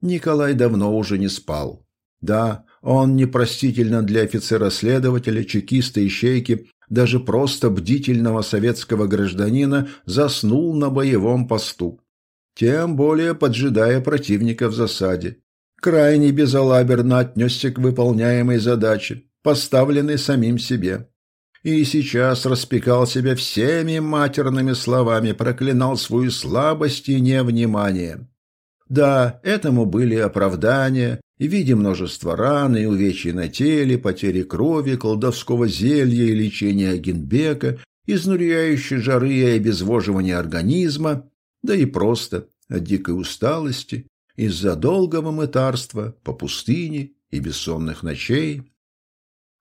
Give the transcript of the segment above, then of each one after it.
Николай давно уже не спал. Да, он непростительно для офицера-следователя, чекиста и щейки, даже просто бдительного советского гражданина, заснул на боевом посту. Тем более поджидая противника в засаде. Крайне безалаберно отнесся к выполняемой задаче, поставленной самим себе. И сейчас распекал себя всеми матерными словами, проклинал свою слабость и невнимание. Да, этому были оправдания, в виде множества ран и увечий на теле, потери крови, колдовского зелья и лечения Генбека, изнуряющей жары и обезвоживания организма, да и просто от дикой усталости из-за долгого мытарства по пустыне и бессонных ночей.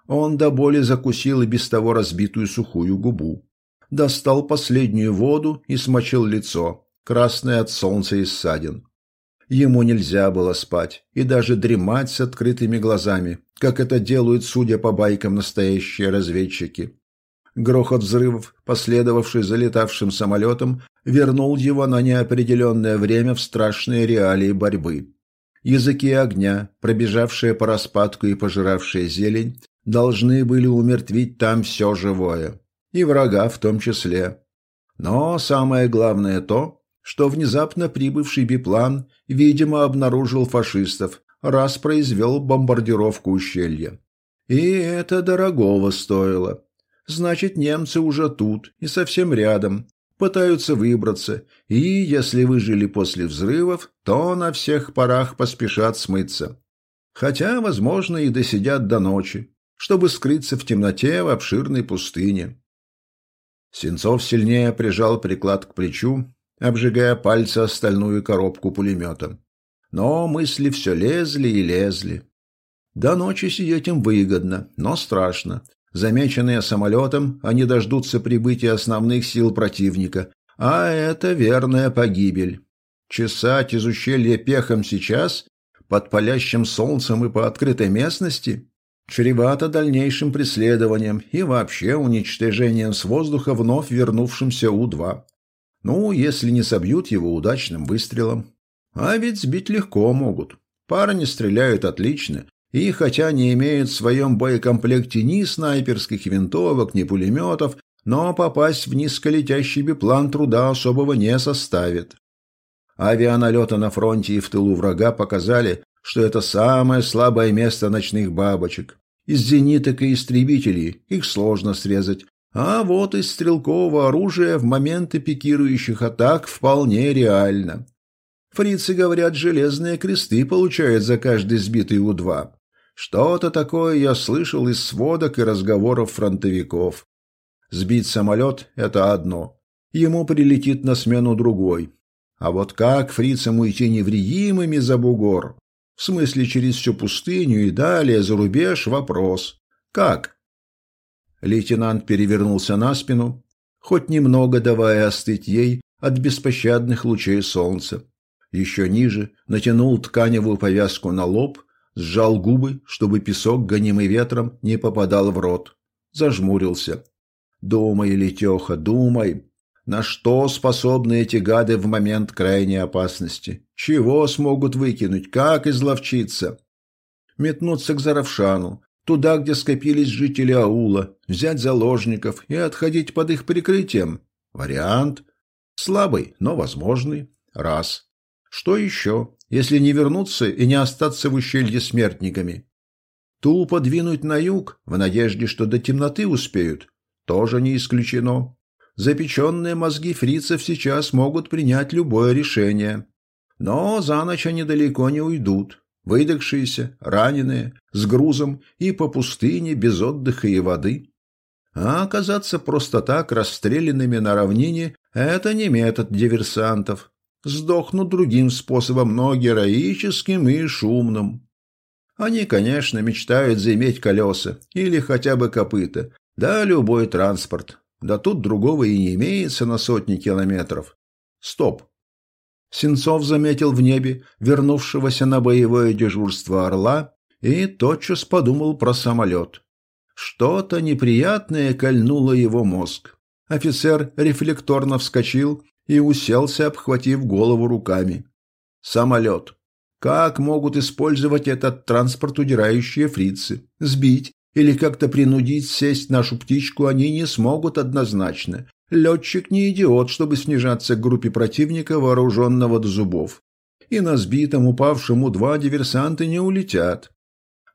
Он до боли закусил и без того разбитую сухую губу, достал последнюю воду и смочил лицо, красное от солнца и ссадин. Ему нельзя было спать и даже дремать с открытыми глазами, как это делают, судя по байкам, настоящие разведчики. Грохот взрывов, последовавший за летавшим самолетом, вернул его на неопределенное время в страшные реалии борьбы. Языки огня, пробежавшие по распадку и пожиравшие зелень, должны были умертвить там все живое, и врага в том числе. Но самое главное то, что внезапно прибывший биплан, видимо, обнаружил фашистов, раз произвел бомбардировку ущелья. И это дорогого стоило. Значит, немцы уже тут и совсем рядом, пытаются выбраться, и, если выжили после взрывов, то на всех парах поспешат смыться. Хотя, возможно, и досидят до ночи, чтобы скрыться в темноте в обширной пустыне. Сенцов сильнее прижал приклад к плечу обжигая пальцы остальную коробку пулемета. Но мысли все лезли и лезли. До ночи сидеть им выгодно, но страшно. Замеченные самолетом, они дождутся прибытия основных сил противника, а это верная погибель. Чесать из ущелья пехом сейчас, под палящим солнцем и по открытой местности, чревато дальнейшим преследованием и вообще уничтожением с воздуха вновь вернувшимся У-2. Ну, если не собьют его удачным выстрелом. А ведь сбить легко могут. Парни стреляют отлично, и хотя не имеют в своем боекомплекте ни снайперских винтовок, ни пулеметов, но попасть в низколетящий биплан труда особого не составит. Авианалеты на фронте и в тылу врага показали, что это самое слабое место ночных бабочек. Из зениток и истребителей их сложно срезать, а вот из стрелкового оружия в моменты пикирующих атак вполне реально. Фрицы говорят, железные кресты получают за каждый сбитый У-2. Что-то такое я слышал из сводок и разговоров фронтовиков. Сбить самолет – это одно. Ему прилетит на смену другой. А вот как фрицам уйти невредимыми за бугор? В смысле, через всю пустыню и далее за рубеж – вопрос. Как? Лейтенант перевернулся на спину, хоть немного давая остыть ей от беспощадных лучей солнца. Еще ниже натянул тканевую повязку на лоб, сжал губы, чтобы песок, гонимый ветром, не попадал в рот. Зажмурился. «Думай, Летеха, думай!» На что способны эти гады в момент крайней опасности? Чего смогут выкинуть? Как изловчиться? Метнуться к Заравшану, туда, где скопились жители аула, взять заложников и отходить под их прикрытием. Вариант. Слабый, но возможный. Раз. Что еще, если не вернуться и не остаться в ущелье смертниками? Тупо двинуть на юг, в надежде, что до темноты успеют, тоже не исключено. Запеченные мозги фрицев сейчас могут принять любое решение. Но за ночь они далеко не уйдут выдохшиеся, раненые, с грузом и по пустыне без отдыха и воды. А оказаться просто так расстрелянными на равнине – это не метод диверсантов. Сдохнут другим способом, но героическим и шумным. Они, конечно, мечтают заиметь колеса или хотя бы копыта, да любой транспорт. Да тут другого и не имеется на сотни километров. Стоп. Сенцов заметил в небе вернувшегося на боевое дежурство орла и тотчас подумал про самолет. Что-то неприятное кольнуло его мозг. Офицер рефлекторно вскочил и уселся, обхватив голову руками. Самолет. Как могут использовать этот транспорт удирающие фрицы? Сбить или как-то принудить сесть нашу птичку они не смогут однозначно. Летчик не идиот, чтобы снижаться к группе противника, вооруженного до зубов. И на сбитом упавшем У-2 диверсанты не улетят.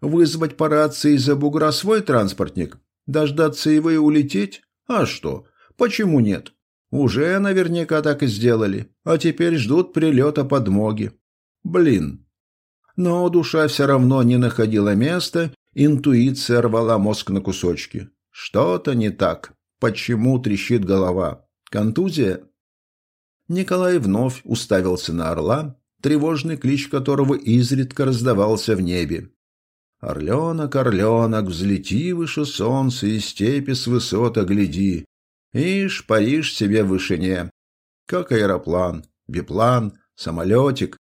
Вызвать по рации из-за бугра свой транспортник? Дождаться его и улететь? А что? Почему нет? Уже наверняка так и сделали, а теперь ждут прилета подмоги. Блин. Но душа все равно не находила места, интуиция рвала мозг на кусочки. Что-то не так. Почему трещит голова? Контузия? Николай вновь уставился на орла, тревожный клич которого изредка раздавался в небе. «Орленок, орленок, взлети выше солнца и степи с высот огляди, ишь, паришь себе в вышине, как аэроплан, биплан, самолетик,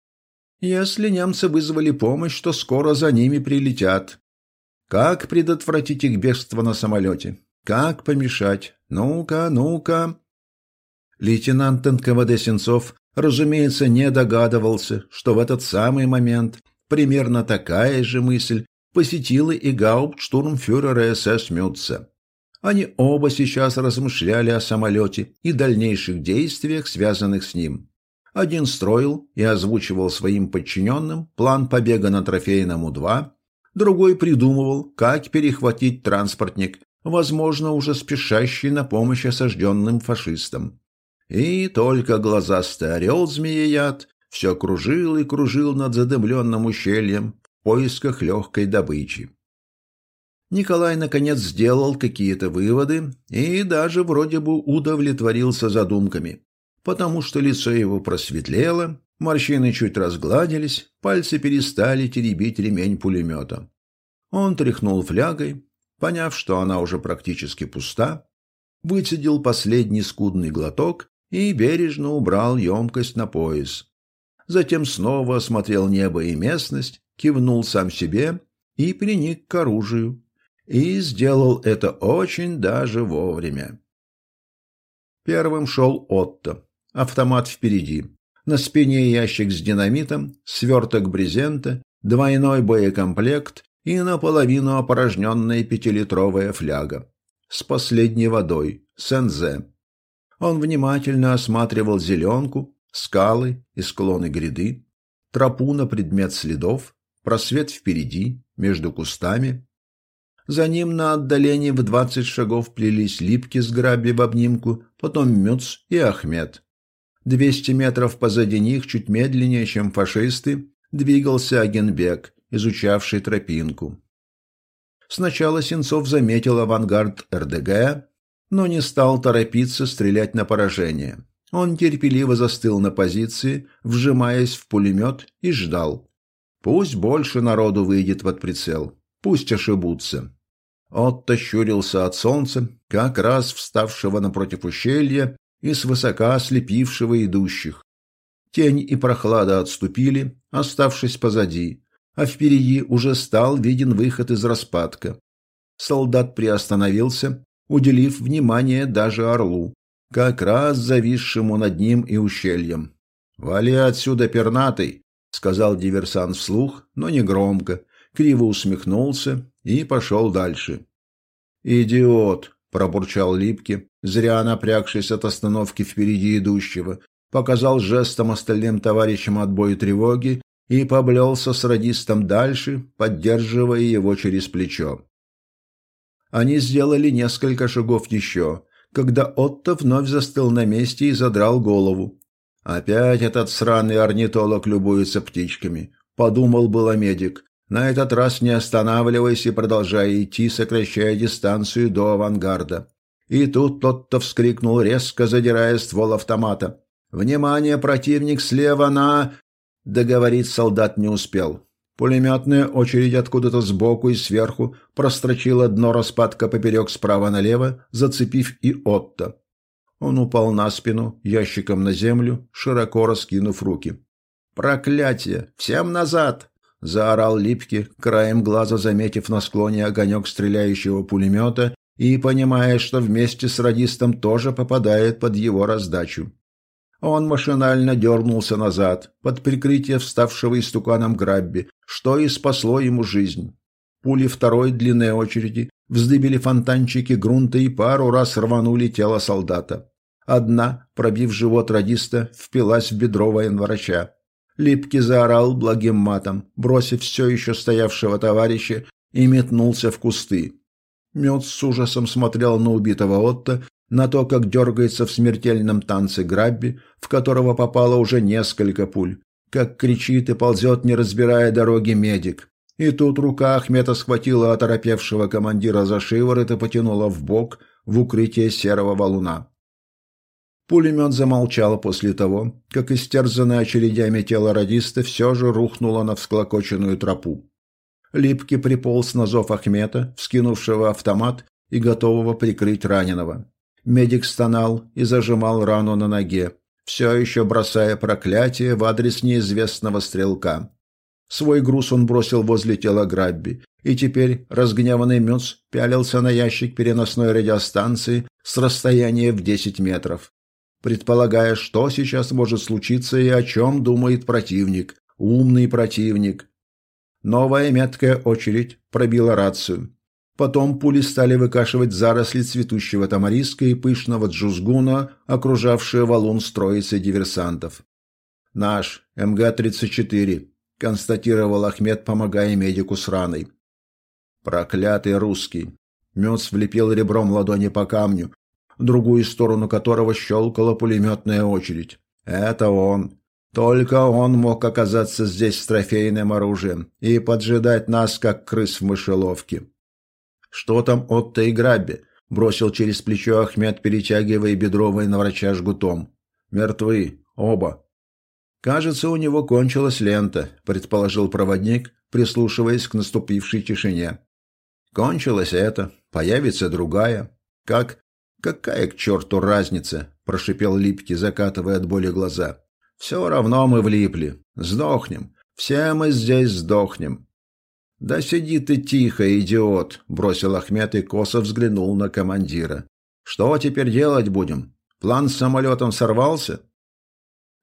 если немцы вызвали помощь, то скоро за ними прилетят. Как предотвратить их бегство на самолете? Как помешать? Ну-ка, ну-ка. Лейтенант НКВД Сенцов, разумеется, не догадывался, что в этот самый момент примерно такая же мысль посетила и гауптштурмфюрера СС Мютца. Они оба сейчас размышляли о самолете и дальнейших действиях, связанных с ним. Один строил и озвучивал своим подчиненным план побега на трофейном У-2, другой придумывал, как перехватить транспортник, возможно, уже спешащий на помощь осажденным фашистам. И только глазастый орел змееяд все кружил и кружил над задымленным ущельем в поисках легкой добычи. Николай, наконец, сделал какие-то выводы и даже вроде бы удовлетворился задумками потому что лицо его просветлело, морщины чуть разгладились, пальцы перестали теребить ремень пулемета. Он тряхнул флягой, поняв, что она уже практически пуста, выцедил последний скудный глоток и бережно убрал емкость на пояс. Затем снова осмотрел небо и местность, кивнул сам себе и приник к оружию. И сделал это очень даже вовремя. Первым шел Отто автомат впереди. На спине ящик с динамитом, сверток брезента, двойной боекомплект и наполовину опорожненная пятилитровая фляга. С последней водой, сензе. Он внимательно осматривал зеленку, скалы и склоны гряды, тропу на предмет следов, просвет впереди, между кустами. За ним на отдалении в двадцать шагов плелись липки с граби в обнимку, потом Мюц и Ахмед. Двести метров позади них, чуть медленнее, чем фашисты, двигался Агенбек, изучавший тропинку. Сначала Сенцов заметил авангард РДГ, но не стал торопиться стрелять на поражение. Он терпеливо застыл на позиции, вжимаясь в пулемет, и ждал. Пусть больше народу выйдет под прицел, пусть ошибутся. Отто щурился от солнца, как раз вставшего напротив ущелья и свысока ослепившего идущих. Тень и прохлада отступили, оставшись позади, а впереди уже стал виден выход из распадка. Солдат приостановился, уделив внимание даже орлу, как раз зависшему над ним и ущельем. «Вали отсюда, пернатый!» — сказал диверсант вслух, но не громко, криво усмехнулся и пошел дальше. «Идиот!» — пробурчал Липки, зря напрягшись от остановки впереди идущего, показал жестом остальным товарищам отбой тревоги и поблелся с радистом дальше, поддерживая его через плечо. Они сделали несколько шагов еще, когда Отто вновь застыл на месте и задрал голову. «Опять этот сраный орнитолог любуется птичками», — подумал было медик, на этот раз не останавливаясь и продолжая идти, сокращая дистанцию до авангарда. И тут тот-то вскрикнул, резко задирая ствол автомата. «Внимание, противник слева на...» Договорить солдат не успел. Пулеметная очередь откуда-то сбоку и сверху прострочила дно распадка поперек справа налево, зацепив и Отто. Он упал на спину, ящиком на землю, широко раскинув руки. «Проклятие! Всем назад!» — заорал Липки, краем глаза заметив на склоне огонек стреляющего пулемета и понимая, что вместе с радистом тоже попадает под его раздачу. Он машинально дернулся назад, под прикрытие вставшего истуканом Грабби, что и спасло ему жизнь. Пули второй длинной очереди вздыбили фонтанчики грунта и пару раз рванули тело солдата. Одна, пробив живот радиста, впилась в бедро военврача. Липкий заорал благим матом, бросив все еще стоявшего товарища, и метнулся в кусты. Мед с ужасом смотрел на убитого Отто, на то, как дергается в смертельном танце Грабби, в которого попало уже несколько пуль, как кричит и ползет, не разбирая дороги, медик. И тут рука Ахмета схватила оторопевшего командира за шиворот и потянула в бок в укрытие серого валуна. Пулемет замолчал после того, как истерзанное очередями тело радиста все же рухнуло на всклокоченную тропу. Липкий приполз на зов Ахмета, вскинувшего автомат и готового прикрыть раненого. Медик стонал и зажимал рану на ноге, все еще бросая проклятие в адрес неизвестного стрелка. Свой груз он бросил возле тела Грабби, и теперь разгневанный Мюц пялился на ящик переносной радиостанции с расстояния в 10 метров, предполагая, что сейчас может случиться и о чем думает противник, умный противник. Новая меткая очередь пробила рацию. Потом пули стали выкашивать заросли цветущего тамариска и пышного джузгуна, окружавшие валун строицы диверсантов. «Наш, МГ-34», – констатировал Ахмед, помогая медику с раной. «Проклятый русский!» Мёц влепил ребром ладони по камню, другую сторону которого щелкала пулеметная очередь. «Это он!» Только он мог оказаться здесь с трофейным оружием и поджидать нас, как крыс в мышеловке. «Что там Отто и Грабби?» – бросил через плечо Ахмед, перетягивая бедровые на врача жгутом. «Мертвы. Оба». «Кажется, у него кончилась лента», – предположил проводник, прислушиваясь к наступившей тишине. «Кончилась эта, появится другая. Как? Какая к черту разница?» – прошипел Липки, закатывая от боли глаза. «Все равно мы влипли. Сдохнем. Все мы здесь сдохнем. «Да сиди ты тихо, идиот!» – бросил Ахмед и косо взглянул на командира. «Что теперь делать будем? План с самолетом сорвался?»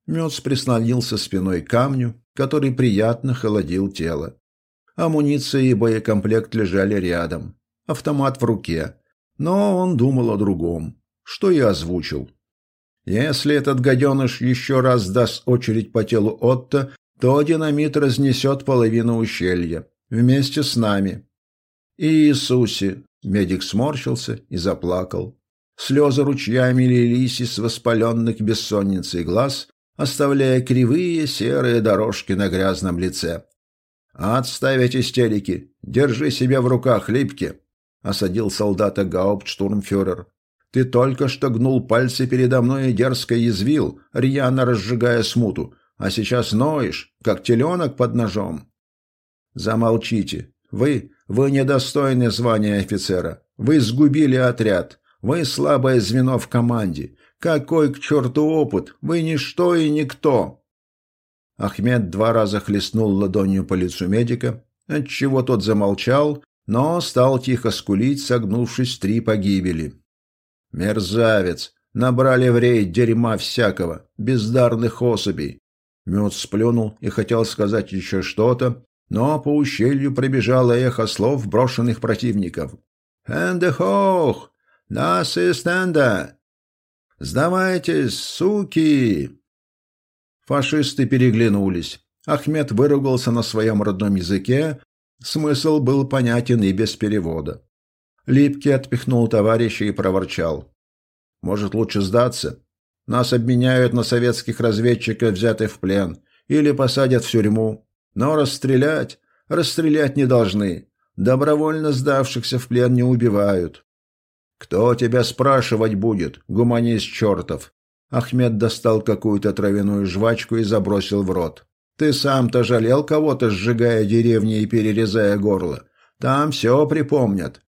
Мёц прислонился спиной к камню, который приятно холодил тело. Амуниция и боекомплект лежали рядом, автомат в руке. Но он думал о другом, что и озвучил. Если этот гаденыш еще раз даст очередь по телу Отто, то динамит разнесет половину ущелья вместе с нами. Иисусе!» Медик сморщился и заплакал. Слезы ручьями лились из воспаленных бессонницей глаз, оставляя кривые серые дорожки на грязном лице. «Отставить истерики! Держи себя в руках, Липки!» — осадил солдата гауптштурмфюрер. «Ты только что гнул пальцы передо мной и дерзко язвил, рьяно разжигая смуту, а сейчас ноешь, как теленок под ножом. Замолчите. Вы, вы недостойны звания офицера. Вы сгубили отряд. Вы слабое звено в команде. Какой к черту опыт? Вы ничто и никто. Ахмед два раза хлестнул ладонью по лицу медика, отчего тот замолчал, но стал тихо скулить, согнувшись три погибели. «Мерзавец! Набрали в рейд дерьма всякого, бездарных особей!» Мед сплюнул и хотел сказать еще что-то, но по ущелью пробежало эхо слов брошенных противников. «Эндехох! Нас и стенда! Сдавайтесь, суки!» Фашисты переглянулись. Ахмед выругался на своем родном языке, смысл был понятен и без перевода. Липкий отпихнул товарища и проворчал. «Может, лучше сдаться? Нас обменяют на советских разведчиков, взятых в плен, или посадят в тюрьму. Но расстрелять, расстрелять не должны. Добровольно сдавшихся в плен не убивают. Кто тебя спрашивать будет, гуманист чертов? Ахмед достал какую-то травяную жвачку и забросил в рот. Ты сам-то жалел кого-то, сжигая деревни и перерезая горло. Там все припомнят.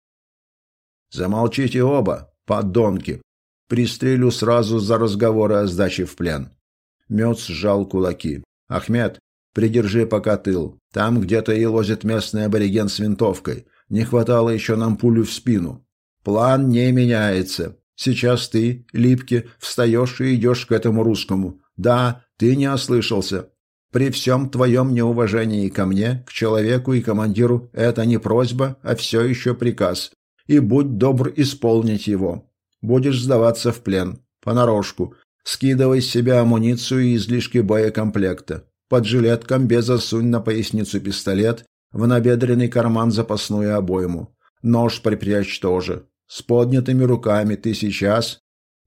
Замолчите оба, подонки. Пристрелю сразу за разговоры о сдаче в плен. Мед сжал кулаки. Ахмед, Придержи пока тыл. Там где-то и лозит местный абориген с винтовкой. Не хватало еще нам пулю в спину. План не меняется. Сейчас ты, Липки, встаешь и идешь к этому русскому. Да, ты не ослышался. При всем твоем неуважении ко мне, к человеку и командиру, это не просьба, а все еще приказ. И будь добр исполнить его. Будешь сдаваться в плен. Понарошку. Скидывай с себя амуницию и излишки боекомплекта. Под жилет комбе засунь на поясницу пистолет, в набедренный карман запасную обойму. Нож припрячь тоже. С поднятыми руками ты сейчас...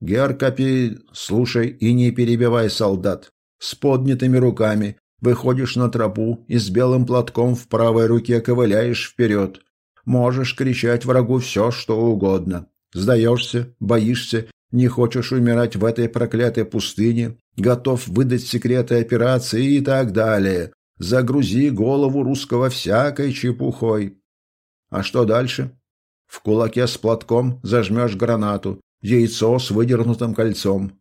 Геркопи, слушай и не перебивай солдат. С поднятыми руками выходишь на тропу и с белым платком в правой руке ковыляешь вперед. Можешь кричать врагу все, что угодно. Сдаешься, боишься, не хочешь умирать в этой проклятой пустыне, готов выдать секреты операции и так далее. Загрузи голову русского всякой чепухой. А что дальше? В кулаке с платком зажмешь гранату, яйцо с выдернутым кольцом.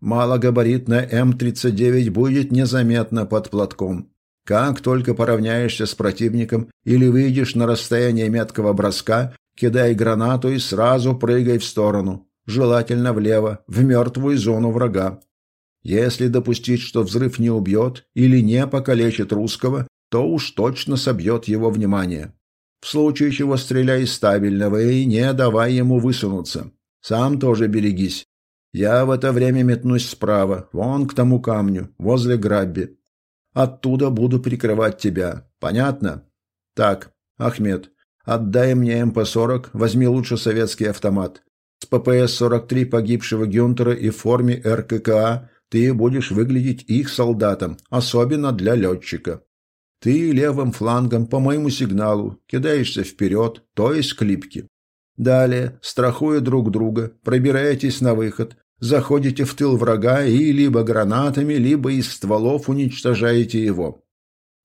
Малогабаритная М-39 будет незаметно под платком. Как только поравняешься с противником или выйдешь на расстояние меткого броска, кидай гранату и сразу прыгай в сторону, желательно влево, в мертвую зону врага. Если допустить, что взрыв не убьет или не покалечит русского, то уж точно собьет его внимание. В случае чего стреляй стабильного и не давай ему высунуться. Сам тоже берегись. Я в это время метнусь справа, вон к тому камню, возле грабби. Оттуда буду прикрывать тебя. Понятно? Так, Ахмед, отдай мне МП-40, возьми лучше советский автомат. С ППС-43 погибшего Гюнтера и в форме РККА ты будешь выглядеть их солдатом, особенно для летчика. Ты левым флангом по моему сигналу кидаешься вперед, то есть к липке. Далее, страхуя друг друга, пробираетесь на выход, заходите в тыл врага и либо гранатами, либо из стволов уничтожаете его.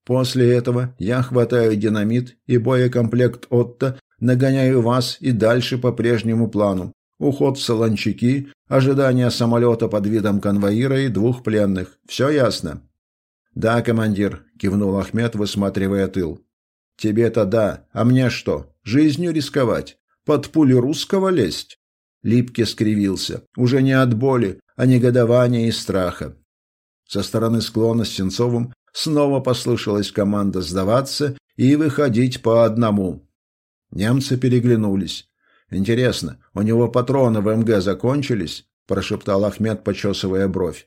После этого я хватаю динамит и боекомплект Отто, нагоняю вас и дальше по прежнему плану. Уход в Солончаки, ожидание самолета под видом конвоира и двух пленных. Все ясно? «Да, командир», – кивнул Ахмед, высматривая тыл. «Тебе-то да, а мне что, жизнью рисковать? Под пули русского лезть?» Липки скривился, уже не от боли, а негодования и страха. Со стороны склона с Сенцовым снова послышалась команда сдаваться и выходить по одному. Немцы переглянулись. «Интересно, у него патроны в МГ закончились?» – прошептал Ахмед, почесывая бровь.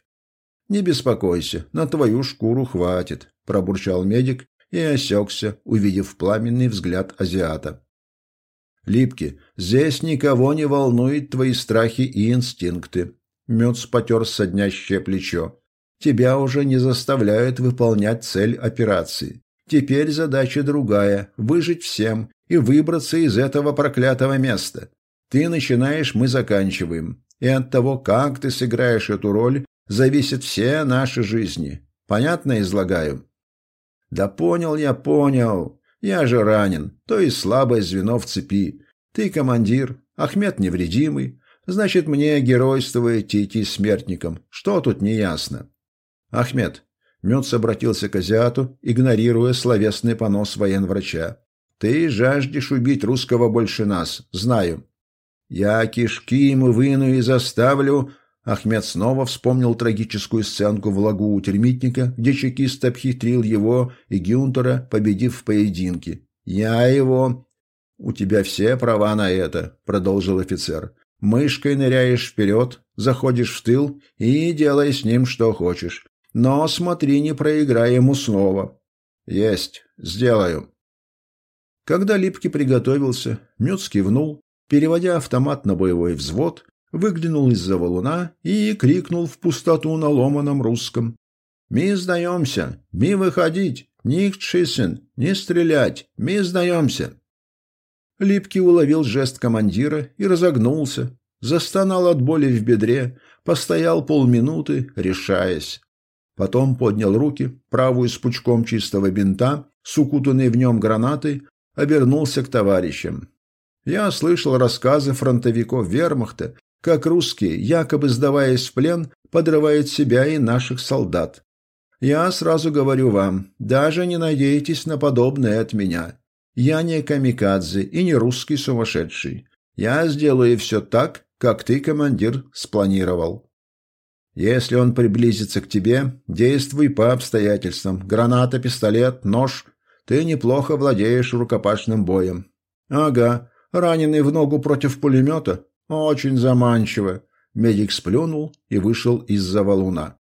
«Не беспокойся, на твою шкуру хватит», – пробурчал медик и осекся, увидев пламенный взгляд азиата. «Липки, здесь никого не волнует твои страхи и инстинкты». Мёц потер соднящее плечо. «Тебя уже не заставляют выполнять цель операции. Теперь задача другая – выжить всем и выбраться из этого проклятого места. Ты начинаешь, мы заканчиваем. И от того, как ты сыграешь эту роль, зависят все наши жизни. Понятно излагаю? Да понял я, понял. Я же ранен, то есть слабое звено в цепи. Ты командир, Ахмед невредимый. Значит, мне геройствовать и идти смертником. Что тут неясно? Ахмед. Мёц обратился к азиату, игнорируя словесный понос военврача. Ты жаждешь убить русского больше нас, знаю. Я кишки ему выну и заставлю, Ахмед снова вспомнил трагическую сценку в лагу у термитника, где чекист обхитрил его и Гюнтера, победив в поединке. «Я его...» «У тебя все права на это», — продолжил офицер. «Мышкой ныряешь вперед, заходишь в тыл и делай с ним что хочешь. Но смотри, не проиграй ему снова». «Есть, сделаю». Когда Липки приготовился, Мюц кивнул, переводя автомат на боевой взвод, выглянул из-за валуна и крикнул в пустоту на ломаном русском. «Ми сдаемся! Ми выходить! Ник Чисен! Не стрелять! Ми сдаемся!» Липкий уловил жест командира и разогнулся, застонал от боли в бедре, постоял полминуты, решаясь. Потом поднял руки, правую с пучком чистого бинта, с укутанной в нем гранатой, обернулся к товарищам. Я слышал рассказы фронтовиков вермахта, как русские, якобы сдаваясь в плен, подрывают себя и наших солдат. Я сразу говорю вам, даже не надейтесь на подобное от меня. Я не камикадзе и не русский сумасшедший. Я сделаю все так, как ты, командир, спланировал. Если он приблизится к тебе, действуй по обстоятельствам. Граната, пистолет, нож. Ты неплохо владеешь рукопашным боем. Ага, раненый в ногу против пулемета. Очень заманчиво. Медик сплюнул и вышел из-за валуна.